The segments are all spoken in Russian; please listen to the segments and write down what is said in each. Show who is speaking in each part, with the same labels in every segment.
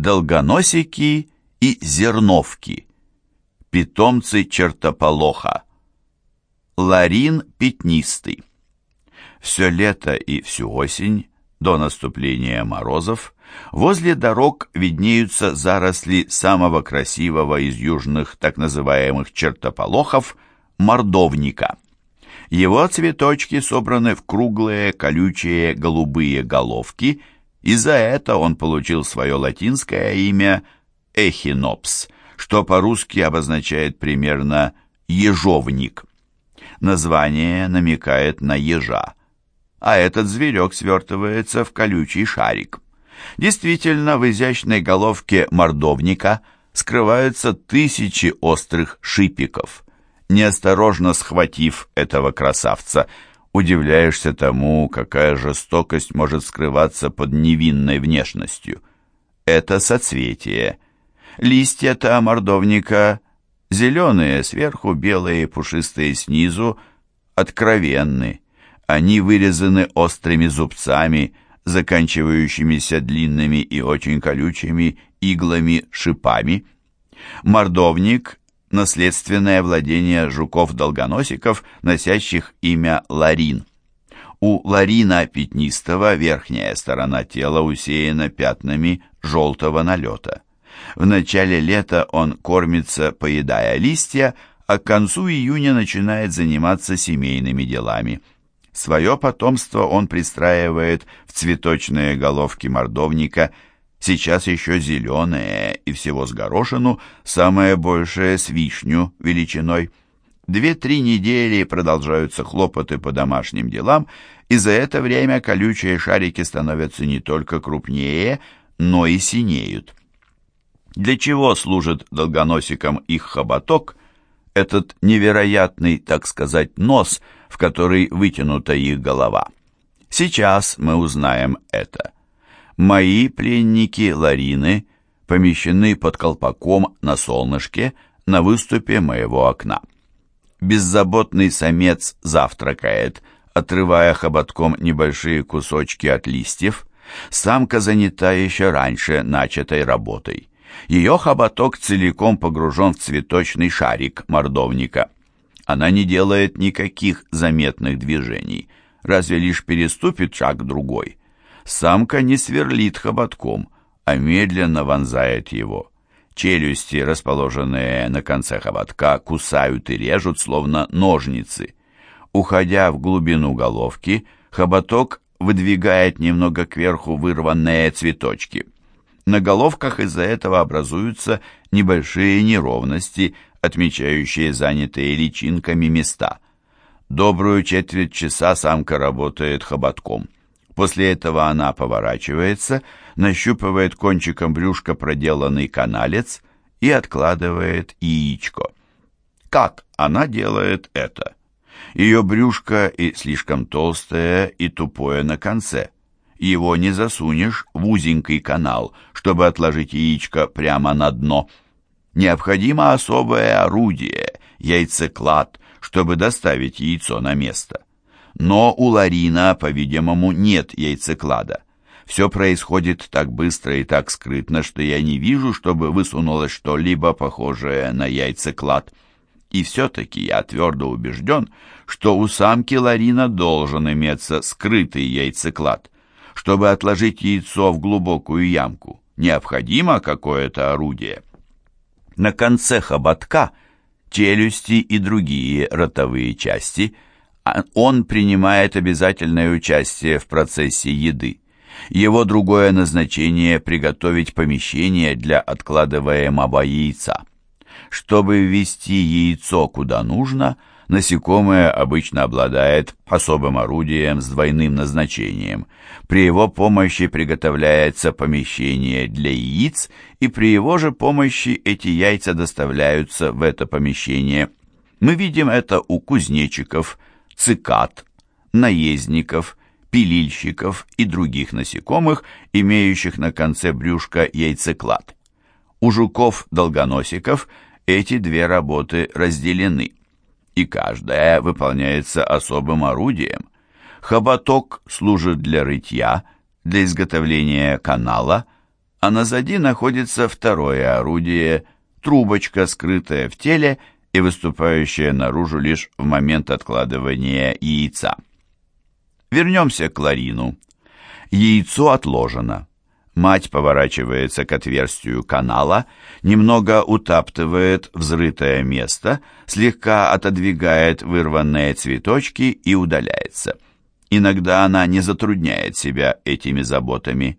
Speaker 1: долгоносики и зерновки, питомцы чертополоха, ларин пятнистый. Все лето и всю осень, до наступления морозов, возле дорог виднеются заросли самого красивого из южных так называемых чертополохов – мордовника. Его цветочки собраны в круглые колючие голубые головки, и за это он получил свое латинское имя эхинопс, что по-русски обозначает примерно «ежовник». Название намекает на ежа, а этот зверек свертывается в колючий шарик. Действительно, в изящной головке мордовника скрываются тысячи острых шипиков. Неосторожно схватив этого красавца, удивляешься тому, какая жестокость может скрываться под невинной внешностью. Это соцветие. Листья-то мордовника зеленые сверху, белые пушистые снизу, откровенны. Они вырезаны острыми зубцами, заканчивающимися длинными и очень колючими иглами-шипами. Мордовник – наследственное владение жуков-долгоносиков, носящих имя ларин. У ларина пятнистого верхняя сторона тела усеяна пятнами желтого налета. В начале лета он кормится, поедая листья, а к концу июня начинает заниматься семейными делами – Свое потомство он пристраивает в цветочные головки мордовника, сейчас еще зеленые и всего с горошину, самое большее с вишню величиной. Две-три недели продолжаются хлопоты по домашним делам, и за это время колючие шарики становятся не только крупнее, но и синеют. Для чего служит долгоносикам их хоботок, этот невероятный, так сказать, нос – в который вытянута их голова. Сейчас мы узнаем это. Мои пленники Ларины помещены под колпаком на солнышке на выступе моего окна. Беззаботный самец завтракает, отрывая хоботком небольшие кусочки от листьев. Самка занята еще раньше начатой работой. Ее хоботок целиком погружен в цветочный шарик мордовника. Она не делает никаких заметных движений, разве лишь переступит шаг другой. Самка не сверлит хоботком, а медленно вонзает его. Челюсти, расположенные на конце хоботка, кусают и режут, словно ножницы. Уходя в глубину головки, хоботок выдвигает немного кверху вырванные цветочки. На головках из-за этого образуются небольшие неровности, отмечающие занятые личинками места. Добрую четверть часа самка работает хоботком. После этого она поворачивается, нащупывает кончиком брюшка проделанный каналец и откладывает яичко. Как она делает это? Ее брюшко и слишком толстое, и тупое на конце. Его не засунешь в узенький канал, чтобы отложить яичко прямо на дно – Необходимо особое орудие, яйцеклад, чтобы доставить яйцо на место. Но у Ларина, по-видимому, нет яйцеклада. Все происходит так быстро и так скрытно, что я не вижу, чтобы высунулось что-либо похожее на яйцеклад. И все-таки я твердо убежден, что у самки Ларина должен иметься скрытый яйцеклад. Чтобы отложить яйцо в глубокую ямку, необходимо какое-то орудие на конце хоботка челюсти и другие ротовые части, он принимает обязательное участие в процессе еды. Его другое назначение – приготовить помещение для откладываемого яйца. Чтобы ввести яйцо куда нужно – насекомое обычно обладает особым орудием с двойным назначением. При его помощи приготовляется помещение для яиц, и при его же помощи эти яйца доставляются в это помещение. Мы видим это у кузнечиков, цикад, наездников, пилильщиков и других насекомых, имеющих на конце брюшка яйцеклад. У жуков-долгоносиков эти две работы разделены и каждая выполняется особым орудием. Хоботок служит для рытья, для изготовления канала, а назади находится второе орудие, трубочка, скрытая в теле и выступающая наружу лишь в момент откладывания яйца. Вернемся к Ларину. Яйцо отложено. Мать поворачивается к отверстию канала, немного утаптывает взрытое место, слегка отодвигает вырванные цветочки и удаляется. Иногда она не затрудняет себя этими заботами.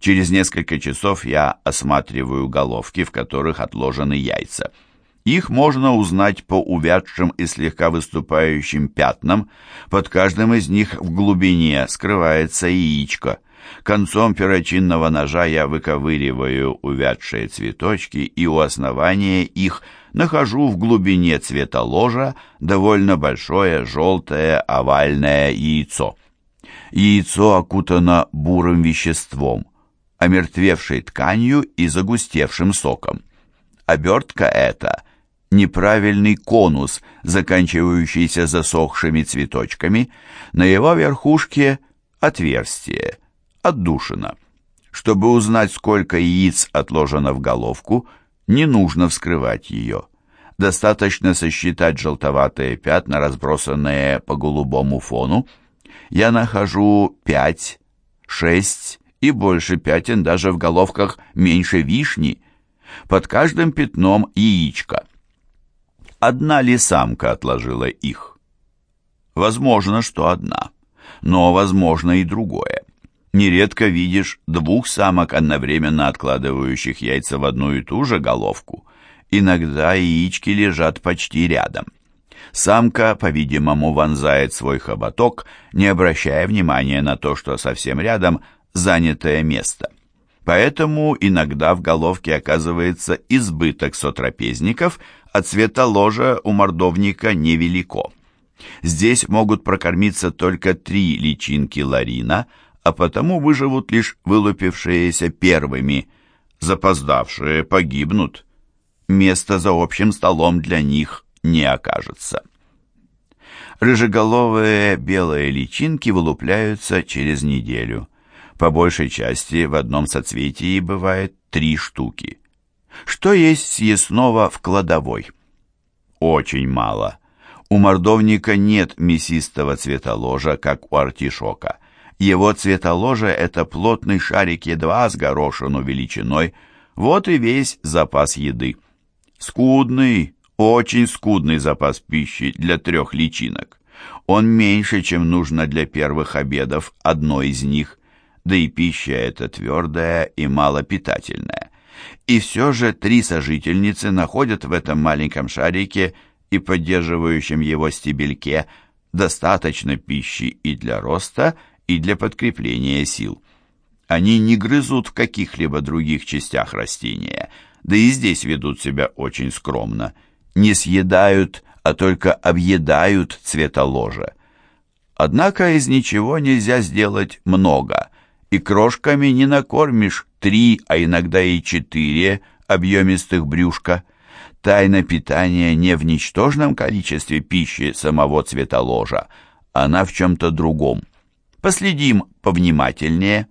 Speaker 1: Через несколько часов я осматриваю головки, в которых отложены яйца. Их можно узнать по увядшим и слегка выступающим пятнам. Под каждым из них в глубине скрывается яичко. Концом перочинного ножа я выковыриваю увядшие цветочки и у основания их нахожу в глубине цвета ложа довольно большое желтое овальное яйцо. Яйцо окутано бурым веществом, омертвевшей тканью и загустевшим соком. Обертка эта – неправильный конус, заканчивающийся засохшими цветочками, на его верхушке – отверстие – отдушина. Чтобы узнать, сколько яиц отложено в головку, не нужно вскрывать ее. Достаточно сосчитать желтоватые пятна, разбросанные по голубому фону. Я нахожу пять, шесть и больше пятен даже в головках меньше вишни. Под каждым пятном яичко. Одна ли самка отложила их? Возможно, что одна, но возможно и другое нередко видишь двух самок, одновременно откладывающих яйца в одну и ту же головку. Иногда яички лежат почти рядом. Самка, по-видимому, вонзает свой хоботок, не обращая внимания на то, что совсем рядом занятое место. Поэтому иногда в головке оказывается избыток сотрапезников, а цвета ложа у мордовника невелико. Здесь могут прокормиться только три личинки ларина – а потому выживут лишь вылупившиеся первыми, запоздавшие погибнут. Места за общим столом для них не окажется. Рыжеголовые белые личинки вылупляются через неделю. По большей части в одном соцветии бывает три штуки. Что есть съестного в кладовой? Очень мало. У мордовника нет мясистого цветоложа, как у артишока – его цветоложе — это плотный шарик едва с горошину величиной. Вот и весь запас еды. Скудный, очень скудный запас пищи для трех личинок. Он меньше, чем нужно для первых обедов одной из них, да и пища эта твердая и малопитательная. И все же три сожительницы находят в этом маленьком шарике и поддерживающем его стебельке достаточно пищи и для роста, и для подкрепления сил. Они не грызут в каких-либо других частях растения, да и здесь ведут себя очень скромно. Не съедают, а только объедают цветоложа. Однако из ничего нельзя сделать много, и крошками не накормишь три, а иногда и четыре объемистых брюшка. Тайна питания не в ничтожном количестве пищи самого цветоложа, она в чем-то другом. Последим повнимательнее.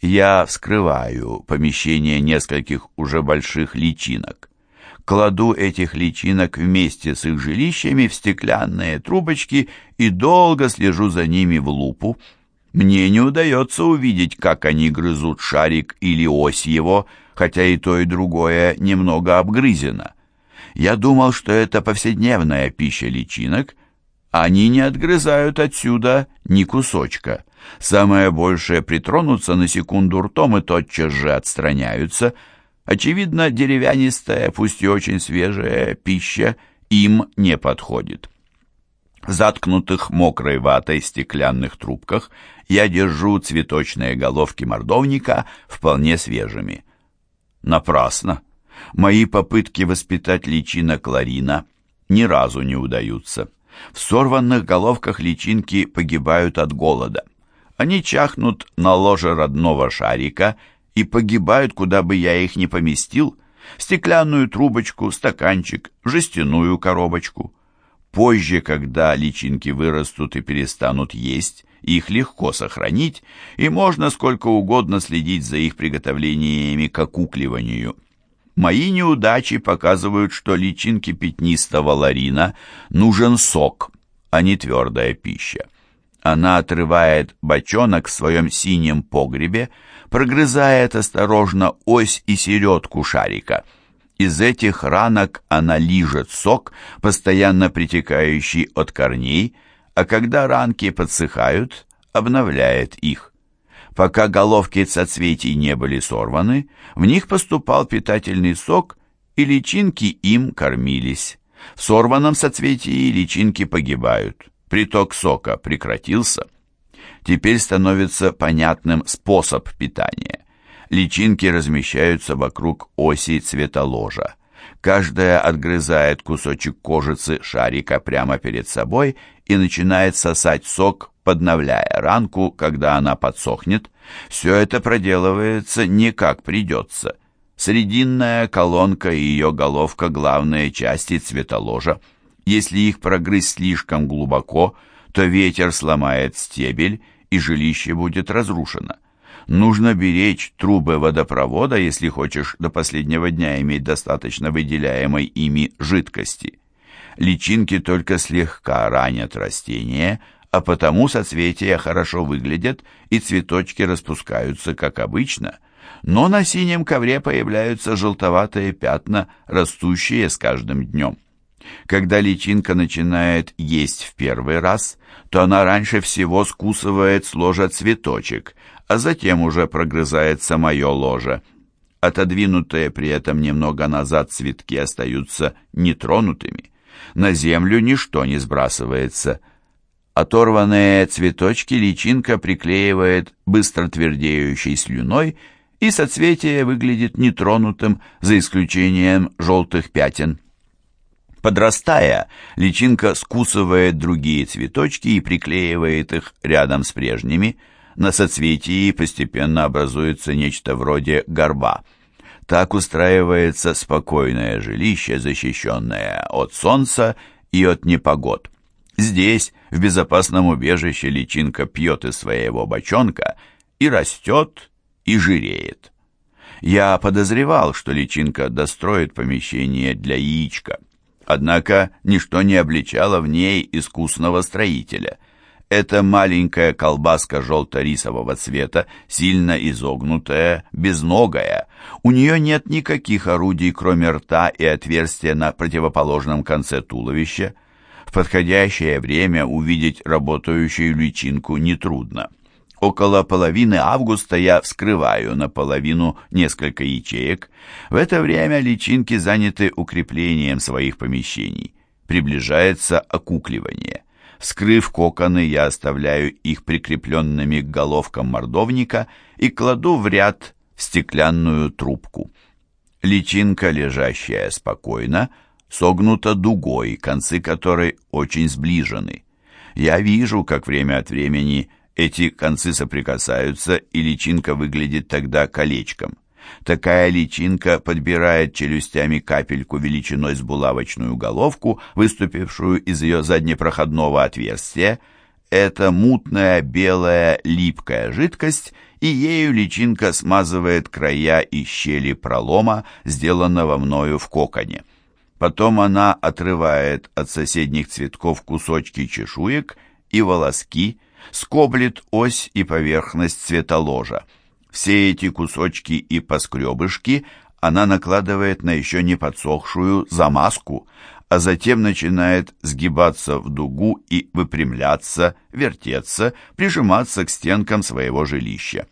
Speaker 1: Я вскрываю помещение нескольких уже больших личинок. Кладу этих личинок вместе с их жилищами в стеклянные трубочки и долго слежу за ними в лупу. Мне не удается увидеть, как они грызут шарик или ось его, хотя и то, и другое немного обгрызено. Я думал, что это повседневная пища личинок, они не отгрызают отсюда ни кусочка. Самое большее притронутся на секунду ртом и тотчас же отстраняются. Очевидно, деревянистая, пусть и очень свежая пища им не подходит. Заткнутых мокрой ватой стеклянных трубках я держу цветочные головки мордовника вполне свежими. Напрасно. Мои попытки воспитать личина Кларина ни разу не удаются. В сорванных головках личинки погибают от голода. Они чахнут на ложе родного шарика и погибают, куда бы я их ни поместил, в стеклянную трубочку, стаканчик, жестяную коробочку. Позже, когда личинки вырастут и перестанут есть, их легко сохранить, и можно сколько угодно следить за их приготовлениями к окукливанию. Мои неудачи показывают, что личинке пятнистого ларина нужен сок, а не твердая пища. Она отрывает бочонок в своем синем погребе, прогрызает осторожно ось и середку шарика. Из этих ранок она лижет сок, постоянно притекающий от корней, а когда ранки подсыхают, обновляет их. Пока головки соцветий не были сорваны, в них поступал питательный сок, и личинки им кормились. В сорванном соцветии личинки погибают. Приток сока прекратился. Теперь становится понятным способ питания. Личинки размещаются вокруг оси цветоложа. Каждая отгрызает кусочек кожицы шарика прямо перед собой и начинает сосать сок, подновляя ранку, когда она подсохнет. Все это проделывается не как придется. Срединная колонка и ее головка – главные части цветоложа. Если их прогрызть слишком глубоко, то ветер сломает стебель, и жилище будет разрушено. Нужно беречь трубы водопровода, если хочешь до последнего дня иметь достаточно выделяемой ими жидкости. Личинки только слегка ранят растения, а потому соцветия хорошо выглядят и цветочки распускаются, как обычно, но на синем ковре появляются желтоватые пятна, растущие с каждым днем. Когда личинка начинает есть в первый раз, то она раньше всего скусывает с ложа цветочек, а затем уже прогрызает самое ложе. Отодвинутые при этом немного назад цветки остаются нетронутыми. На землю ничто не сбрасывается. Оторванные цветочки личинка приклеивает быстро твердеющей слюной, и соцветие выглядит нетронутым, за исключением желтых пятен. Подрастая, личинка скусывает другие цветочки и приклеивает их рядом с прежними. На соцветии постепенно образуется нечто вроде горба. Так устраивается спокойное жилище, защищенное от солнца и от непогод. Здесь, в безопасном убежище, личинка пьет из своего бочонка и растет, и жиреет. Я подозревал, что личинка достроит помещение для яичка. Однако ничто не обличало в ней искусного строителя. Эта маленькая колбаска желто-рисового цвета, сильно изогнутая, безногая. У нее нет никаких орудий, кроме рта и отверстия на противоположном конце туловища. В подходящее время увидеть работающую личинку нетрудно. Около половины августа я вскрываю наполовину несколько ячеек. В это время личинки заняты укреплением своих помещений. Приближается окукливание. Вскрыв коконы, я оставляю их прикрепленными к головкам мордовника и кладу в ряд стеклянную трубку. Личинка, лежащая спокойно, согнута дугой, концы которой очень сближены. Я вижу, как время от времени эти концы соприкасаются, и личинка выглядит тогда колечком. Такая личинка подбирает челюстями капельку величиной с булавочную головку, выступившую из ее заднепроходного отверстия. Это мутная белая липкая жидкость, и ею личинка смазывает края и щели пролома, сделанного мною в коконе. Потом она отрывает от соседних цветков кусочки чешуек и волоски, скоблит ось и поверхность цветоложа. Все эти кусочки и поскребышки она накладывает на еще не подсохшую замазку, а затем начинает сгибаться в дугу и выпрямляться, вертеться, прижиматься к стенкам своего жилища.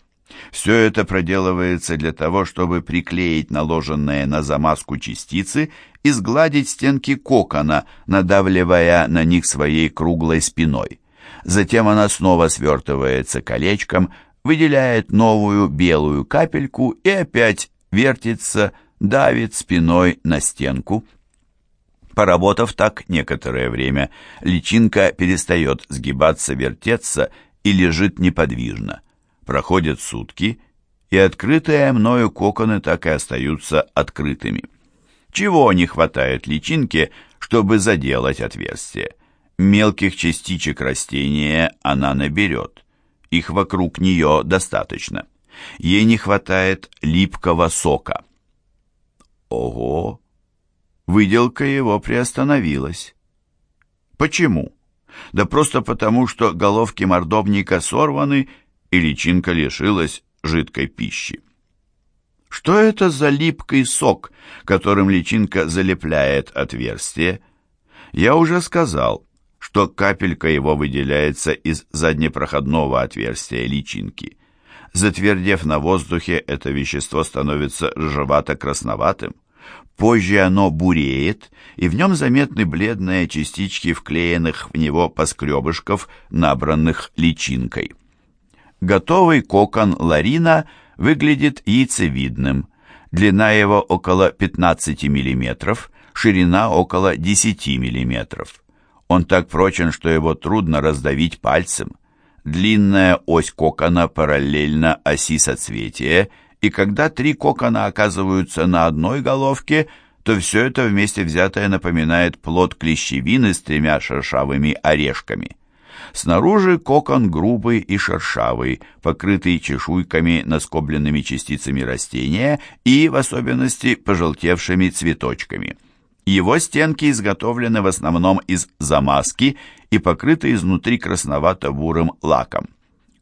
Speaker 1: Все это проделывается для того, чтобы приклеить наложенные на замазку частицы и сгладить стенки кокона, надавливая на них своей круглой спиной. Затем она снова свертывается колечком, выделяет новую белую капельку и опять вертится, давит спиной на стенку. Поработав так некоторое время, личинка перестает сгибаться, вертеться и лежит неподвижно. Проходят сутки, и открытые мною коконы так и остаются открытыми. Чего не хватает личинке, чтобы заделать отверстие? Мелких частичек растения она наберет. Их вокруг нее достаточно. Ей не хватает липкого сока. Ого! Выделка его приостановилась. Почему? Да просто потому, что головки мордовника сорваны, и личинка лишилась жидкой пищи. Что это за липкий сок, которым личинка залепляет отверстие? Я уже сказал, что капелька его выделяется из заднепроходного отверстия личинки. Затвердев на воздухе, это вещество становится ржевато-красноватым. Позже оно буреет, и в нем заметны бледные частички вклеенных в него поскребышков, набранных личинкой. Готовый кокон ларина выглядит яйцевидным. Длина его около 15 мм, ширина около 10 мм. Он так прочен, что его трудно раздавить пальцем. Длинная ось кокона параллельна оси соцветия, и когда три кокона оказываются на одной головке, то все это вместе взятое напоминает плод клещевины с тремя шершавыми орешками. Снаружи кокон грубый и шершавый, покрытый чешуйками, наскобленными частицами растения и, в особенности, пожелтевшими цветочками – его стенки изготовлены в основном из замазки и покрыты изнутри красновато-бурым лаком.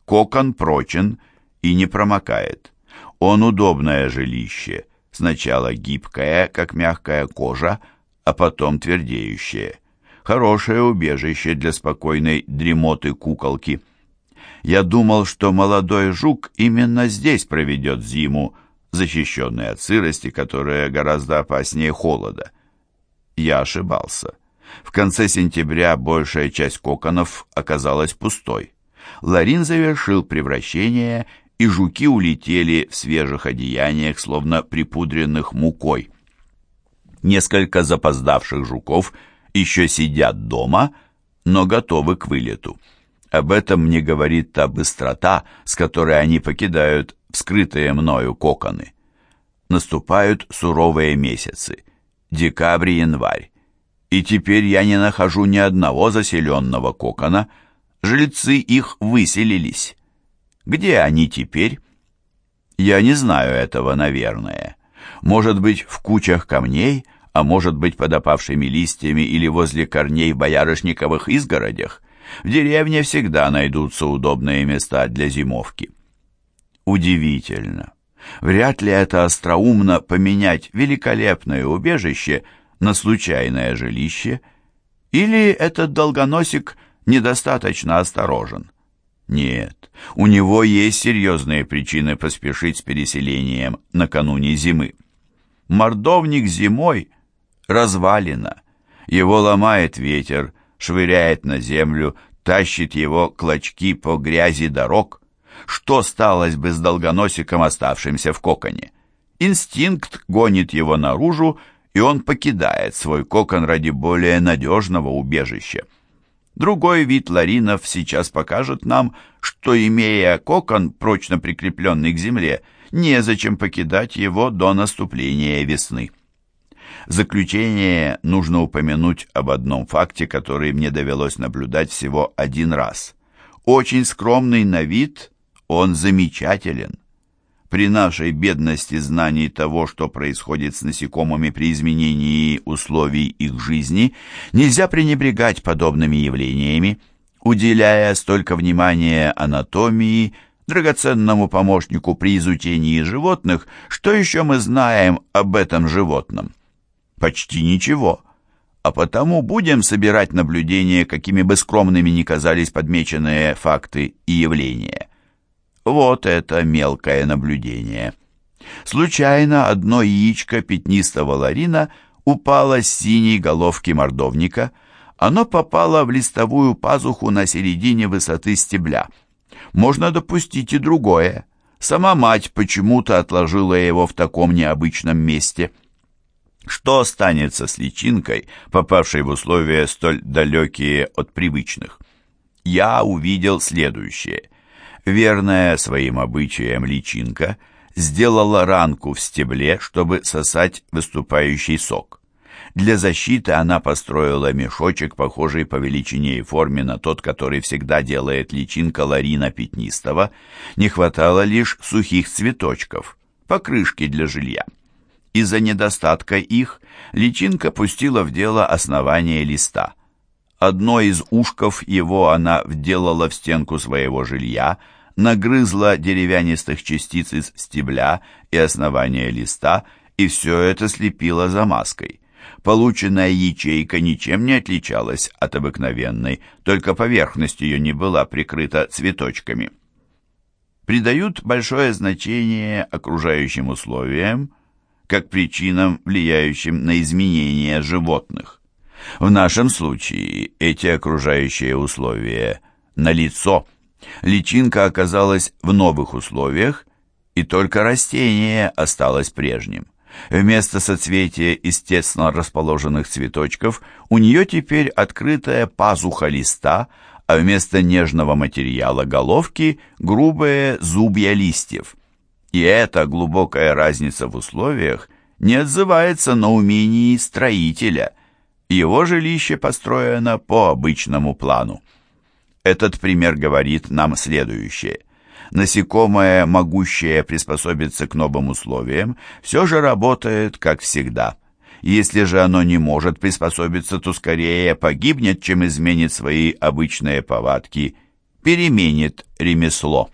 Speaker 1: Кокон прочен и не промокает. Он удобное жилище, сначала гибкое, как мягкая кожа, а потом твердеющее. Хорошее убежище для спокойной дремоты куколки. Я думал, что молодой жук именно здесь проведет зиму, защищенный от сырости, которая гораздо опаснее холода. Я ошибался. В конце сентября большая часть коконов оказалась пустой. Ларин завершил превращение, и жуки улетели в свежих одеяниях, словно припудренных мукой. Несколько запоздавших жуков еще сидят дома, но готовы к вылету. Об этом мне говорит та быстрота, с которой они покидают вскрытые мною коконы. Наступают суровые месяцы декабрь январь. И теперь я не нахожу ни одного заселенного кокона. Жильцы их выселились. Где они теперь? Я не знаю этого, наверное. Может быть, в кучах камней, а может быть, под опавшими листьями или возле корней в боярышниковых изгородях. В деревне всегда найдутся удобные места для зимовки. Удивительно. Вряд ли это остроумно поменять великолепное убежище на случайное жилище, или этот долгоносик недостаточно осторожен. Нет, у него есть серьезные причины поспешить с переселением накануне зимы. Мордовник зимой развалина, его ломает ветер, швыряет на землю, тащит его клочки по грязи дорог – что сталось бы с долгоносиком, оставшимся в коконе? Инстинкт гонит его наружу, и он покидает свой кокон ради более надежного убежища. Другой вид ларинов сейчас покажет нам, что, имея кокон, прочно прикрепленный к земле, незачем покидать его до наступления весны. В заключение нужно упомянуть об одном факте, который мне довелось наблюдать всего один раз. Очень скромный на вид, он замечателен. При нашей бедности знаний того, что происходит с насекомыми при изменении условий их жизни, нельзя пренебрегать подобными явлениями, уделяя столько внимания анатомии, драгоценному помощнику при изучении животных, что еще мы знаем об этом животном? Почти ничего. А потому будем собирать наблюдения, какими бы скромными ни казались подмеченные факты и явления. Вот это мелкое наблюдение. Случайно одно яичко пятнистого ларина упало с синей головки мордовника. Оно попало в листовую пазуху на середине высоты стебля. Можно допустить и другое. Сама мать почему-то отложила его в таком необычном месте. Что останется с личинкой, попавшей в условия столь далекие от привычных? Я увидел следующее – Верная своим обычаям личинка сделала ранку в стебле, чтобы сосать выступающий сок. Для защиты она построила мешочек, похожий по величине и форме на тот, который всегда делает личинка Ларина Пятнистого. Не хватало лишь сухих цветочков, покрышки для жилья. Из-за недостатка их личинка пустила в дело основание листа. Одно из ушков его она вделала в стенку своего жилья, нагрызла деревянистых частиц из стебля и основания листа, и все это слепила замазкой. Полученная ячейка ничем не отличалась от обыкновенной, только поверхность ее не была прикрыта цветочками. Придают большое значение окружающим условиям, как причинам, влияющим на изменения животных. В нашем случае эти окружающие условия налицо. Личинка оказалась в новых условиях, и только растение осталось прежним. Вместо соцветия естественно расположенных цветочков у нее теперь открытая пазуха листа, а вместо нежного материала головки грубые зубья листьев. И эта глубокая разница в условиях не отзывается на умении строителя. Его жилище построено по обычному плану. Этот пример говорит нам следующее. Насекомое, могущее приспособиться к новым условиям, все же работает, как всегда. Если же оно не может приспособиться, то скорее погибнет, чем изменит свои обычные повадки, переменит ремесло.